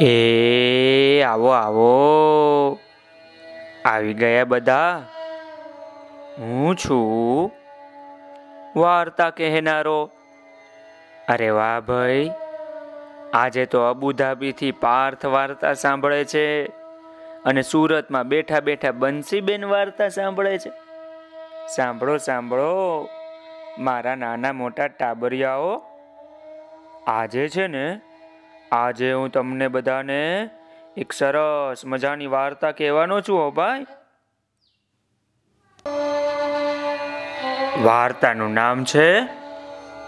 એ, આવો આવો. આવી ગયા બધા? હું છું? વાર્તા કહેનારો. અરે વાહ ભાઈ, આજે તો અબુધાબીથી પાર્થ વાર્તા સાંભળે છે અને સુરતમાં બેઠા બેઠા બંસીબેન વાર્તા સાંભળે છે. સાંભળો સાંભળો. મારા નાના મોટા ટાબરિયાઓ, આજે છે ને આજે હું તમને બધાને એક સરસ મજાની વાર્તા કહેવાનો છું હો ભાઈ. વાર્તાનું નામ છે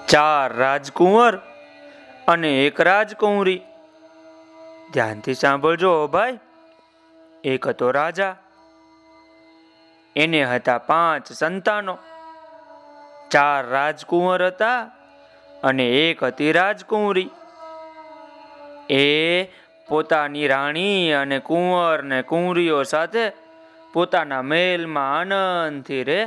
ચાર રાજકુંવર અને એક રાજકુંવરી. ધ્યાનથી સાંભળજો હો ભાઈ. એક હતો રાજા, એને હતા પાંચ સંતાનો. ચાર રાજકુંવર હતા અને એક હતી રાજકુંવરી. એ પોતાની રાણી અને કુંવર ને કુંવરીઓ સાથે પોતાના મહેલમાં આનંદથી રહે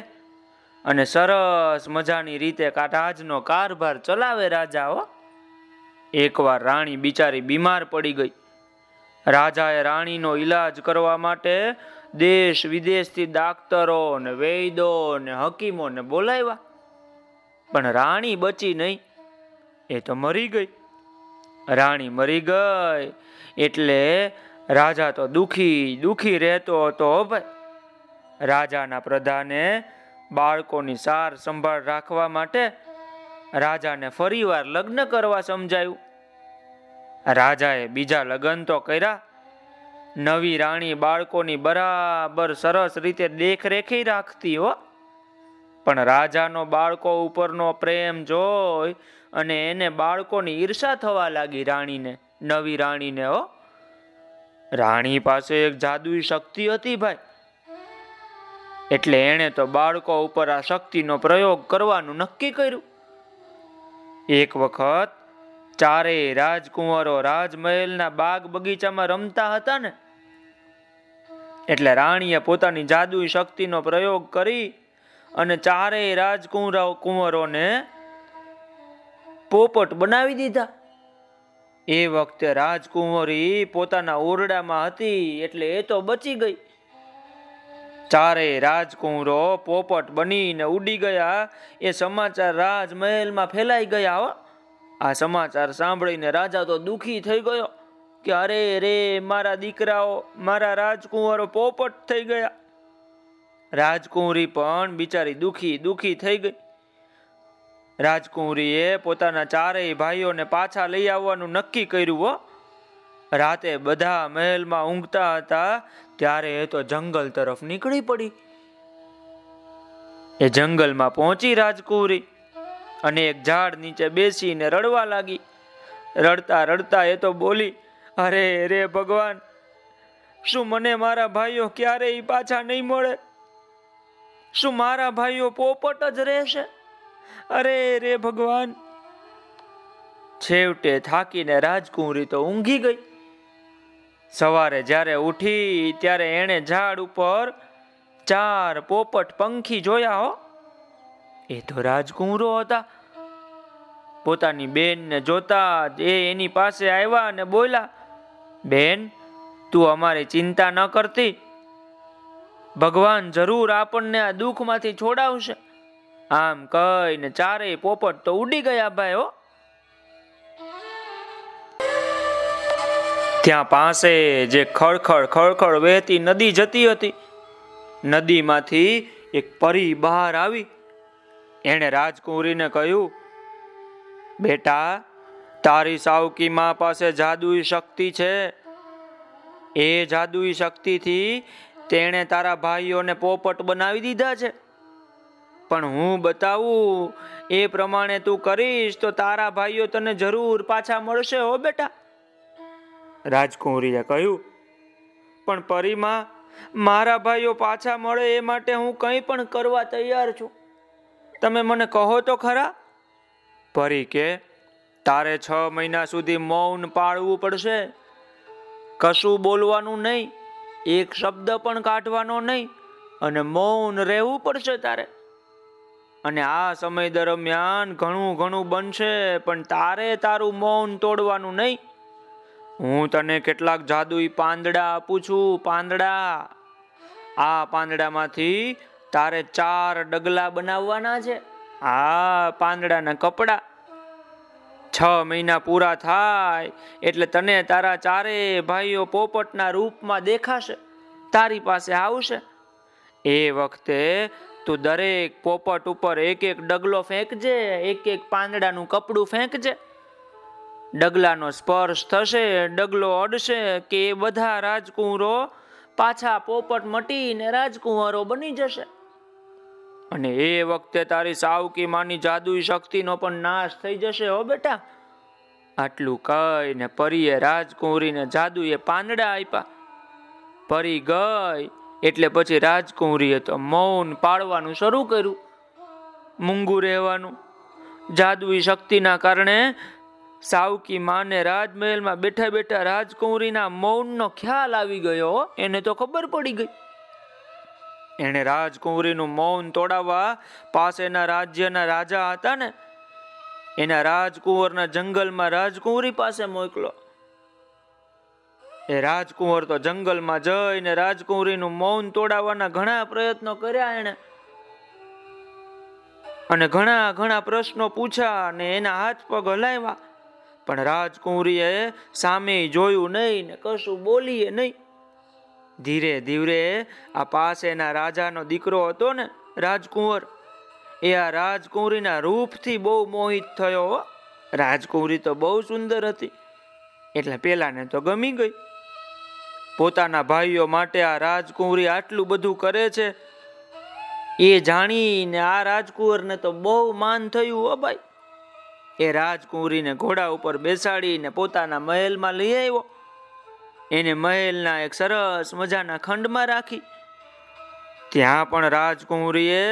અને સરસ મજાની રીતે રાજનો કારભાર ચલાવે રાજાઓ. એકવાર રાણી બિચારી બીમાર પડી ગઈ. રાજાએ રાણીનો ઈલાજ કરવા માટે દેશ વિદેશથી ડાક્ટરો ને વૈદો ને હકીમોને બોલાવ્યા. પણ રાણી બચી નહીં. એ તો મરી ગઈ. રાણી મરી ગઈ. એટલે રાજા તો દુખી દુખી રહેતો હતો ભાઈ. રાજાના પ્રધાને બાળકોની સાર સંભાળ રાખવા માટે રાજાને ફરીવાર લગ્ન કરવા સમજાયું. રાજાએ બીજા લગ્ન તો કર્યા. નવી રાણી બાળકોની બરાબર સરસ રીતે દેખરેખી રાખતી હો. પણ રાજાનો બાળકો ઉપરનો પ્રેમ જોઈ અને એને બાળકોની ઈર્ષા થવા લાગી રાણીને, નવી રાણીને, હો. રાણી પાસે એક જાદુઈ શક્તિ હતી ભાઈ. એટલે એણે તો બાળકો ઉપર આ શક્તિનો પ્રયોગ કરવાનું નક્કી કર્યું. એક વખત ચારેય રાજકુંવરો રાજમહેલના બાગ બગીચામાં રમતા હતા ને. એટલે રાણીએ પોતાની જાદુઈ શક્તિનો પ્રયોગ કરી અને ચારેય રાજકુંવરા કુંવરોને પોપટ બનાવી દીધા. એ વખતે રાજકુંવરી પોતાના ઓરડામાં હતી એટલે એ તો બચી ગઈ. ચારેય રાજકુંવરો પોપટ બનીને ઉડી ગયા. એ સમાચાર રાજમહેલમાં ફેલાઈ ગયા હો. આ સમાચાર સાંભળીને રાજા તો દુખી થઈ ગયો કે અરે રે, મારા દીકરાઓ, મારા રાજકુંવરો પોપટ થઈ ગયા. રાજકુંવરી પણ બિચારી દુખી દુખી થઈ ગઈ. રાજકુંવરીએ પોતાના ચારેય ભાઈઓને પાછા લઈ આવવાનું નક્કી કર્યું, હો. રાતે બધા મહેલમાં ઊંઘતા હતા, ત્યારે એ તો જંગલ તરફ નીકળી પડી. એ જંગલમાં પહોંચી રાજકુંવરી અને એક ઝાડ નીચે બેસીને રડવા લાગી. રડતા રડતા એ તો બોલી, અરે રે ભગવાન, શું મને મારા ભાઈઓ ક્યારેય પાછા નહીં મળે? શું મારા ભાઈઓ પોપટ જ રહેશે? અરે રે ભગવાન. છેવટે થાકીને રાજકુંવરી તો ઊંઘી ગઈ. સવારે જ્યારે ઉઠી ત્યારે એણે ઝાડ ઉપર ચાર પોપટ પંખી જોયા હો. એ તો રાજકુંવરો હતા. પોતાની બેનને જોતા એ એની પાસે આવ્યા અને બોલ્યા, બેન, તું અમારી ચિંતા ન કરતી. ભગવાન જરૂર આપણને આ દુઃખમાંથી છોડાવશે. આમ કહીને ચારેય પોપટ તો ઉડી ગયા ભાઈ ત્યાં પાસે જે ખળખળ ખળખળ વહેતી નદી જતી હતી, નદીમાંથી એક પરી બહાર આવી. એણે રાજકુંવરીને કહ્યું, બેટા, તારી સાવકી માં પાસે જાદુઈ શક્તિ છે. એ જાદુઈ શક્તિથી તેણે તારા ભાઈઓને પોપટ બનાવી દીધા છે. પણ હું બતાવું, એ પ્રમાણે તું કરીશ તો તારા ભાઈઓ તને જરૂર પાછા મળશે હો બેટા. રાજકુંવરીએ કહ્યું, પણ પરીમાં, મારા ભાઈઓ પાછા મળે એ માટે હું કંઈ પણ કરવા તૈયાર છું. તમે મને કહો તો ખરા? પરી કે, તારે છ મહિના સુધી મૌન પાળવું પડશે. કશું બોલવાનું નહીં. એક શબ્દ પણ કાઢવાનો નહીં અને મૌન રહેવું પડશે તારે. અને આ સમય દરમિયાન ઘણું ઘણું બનશે, પણ તારે તારું મૌન તોડવાનું નહીં. હું તને કેટલાક જાદુઈ પાંદડા આપું છું, પાંદડા. આ પાંદડામાંથી તારે ચાર ડગલા બનાવવાના છે. આ પાંદડાના કપડા. છ મહિના પૂરા થાય એટલે તને તારા ચારે ભાઈઓ પોપટના રૂપમાં દેખાશે, તારી પાસે આવશે. એ વખતે તું દરેક પોપટ ઉપર એક એક ડગલો ફેંકજે, એક એક પાંદડાનું કપડું ફેંકજે. ડગલાનો સ્પર્શ થશે, ડગલો અડશે કે બધા રાજકુંવરો પાછા પોપટ મટીને રાજકુંવરો બની જશે. અને એ વખતે તારી સાવકી માની જાદુઈ શક્તિનો પણ નાશ થઈ જશે, હો બેટા. આટલું કહીને પરીએ રાજકુંવરીને જાદુએ પાંદડા આપ્યા. પરી ગઈ એટલે પછી રાજકુંવરીએ તો મૌન પાડવાનું શરૂ કર્યું. મૂંગું રહેવાનું. જાદુઈ શક્તિના કારણે સાવકી માને રાજમહેલમાં બેઠા બેઠા રાજકુંવરીના મૌનનો ખ્યાલ આવી ગયો એને તો ખબર પડી ગઈ. એણે રાજકુંવરીનું મૌન તોડાવવા પાસેના રાજ્યના રાજા હતા ને, એના રાજકુંવરના જંગલમાં રાજકુંવરી પાસે મોકલો. એ રાજકુંવર તો જંગલમાં જઈને રાજકુંવરીનું મૌન તોડાવવાના ઘણા પ્રયત્નો કર્યા એને અને ઘણા ઘણા પ્રશ્નો પૂછ્યા અને એના હાથ પગ હલાવ્યા. પણ રાજકુંવરીએ સામે જોયું નહીં ને કશું બોલીએ નહીં. ધીરે ધીરે આ પાસેના રાજાનો દીકરો હતો ને રાજકુંવર, એ આ રાજકુંવરીના રૂપથી બહુ મોહિત થયો રાજકુંવરી તો બહુ સુંદર હતી, એટલે પેલાને તો ગમી ગઈ. પોતાના ભાઈઓ માટે આ રાજકુંવરી આટલું બધું કરે છે, એ જાણીને આ રાજકુંવરને તો બહુ માન થયું હો ભાઈ. એ રાજકુંવરીને ઘોડા ઉપર બેસાડીને પોતાના મહેલમાં લઈ આવ્યો. એને મહેલના એક સરસ મજાના ખંડમાં રાખી. ત્યાં પણ રાજકુંવરીએ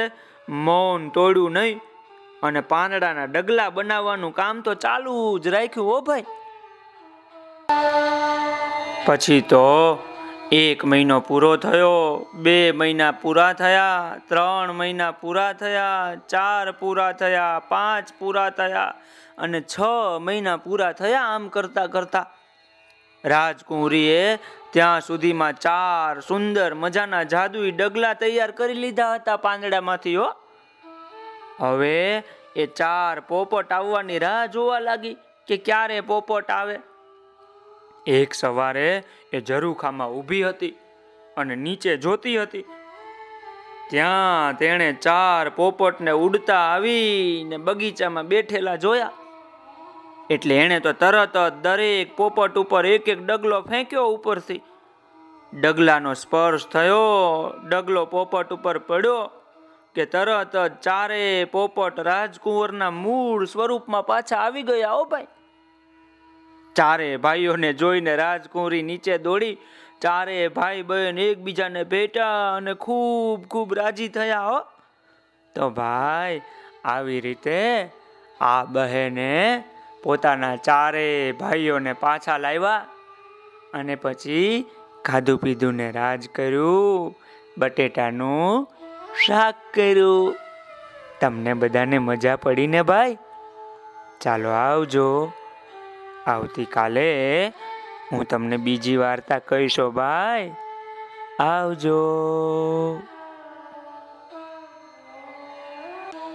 મૌન તોડ્યું નહીં અને પાંદડાના ડગલા બનાવવાનું કામ તો ચાલુ જ રાખ્યું હો ભાઈ. પછી તો એક મહિનો પૂરો થયો, બે મહિના પૂરા થયા, ત્રણ મહિના પૂરા થયા, ચાર પૂરા થયા, પાંચ પૂરા થયા અને છ મહિના પૂરા થયા આમ કરતા કરતા. રાજકુંવરીએ ત્યાં સુધીમાં ચાર સુંદર મજાના જાદુઈ ડગલા તૈયાર કરી લીધા હતા પાંદડામાંથી, હો. હવે એ ચાર પોપટ આવવાની રાહ જોવા લાગી કે ક્યારે પોપટ આવે? એક સવારે એ ઝરૂખામાં ઊભી હતી અને નીચે જોતી હતી. ત્યાં તેણે ચાર પોપટને ઉડતા આવીને બગીચામાં બેઠેલા જોયા. એટલે એણે તો તરત જ દરેક પોપટ ઉપર એક એક ડગલો ફેંક્યો ઉપરથી. ડગલાનો સ્પર્શ થયો, ડગલો પોપટ ઉપર પડ્યો કે તરત જ ચારે પોપટ રાજકુંવરના મૂળ સ્વરૂપમાં પાછા આવી ગયા હો ભાઈ. ચારે ભાઈઓને જોઈને રાજકુંવરી નીચે દોડી, ચારે ભાઈ બહેન એકબીજાને ભેટા અને ખૂબ ખૂબ રાજી થયા હો. તો ભાઈ, આવી રીતે આ બહેને પોતાના ચારે ભાઈઓને પાછા લાવ્યા અને પછી ખાધું પીધું ને રાજ કર્યું, બટેટાનું શાક કર્યું. તમને બધાને મજા પડી ને ભાઈ? ચાલો આવજો. આવતીકાલે હું તમને બીજી વાર્તા કહીશો ભાઈ. આવજો.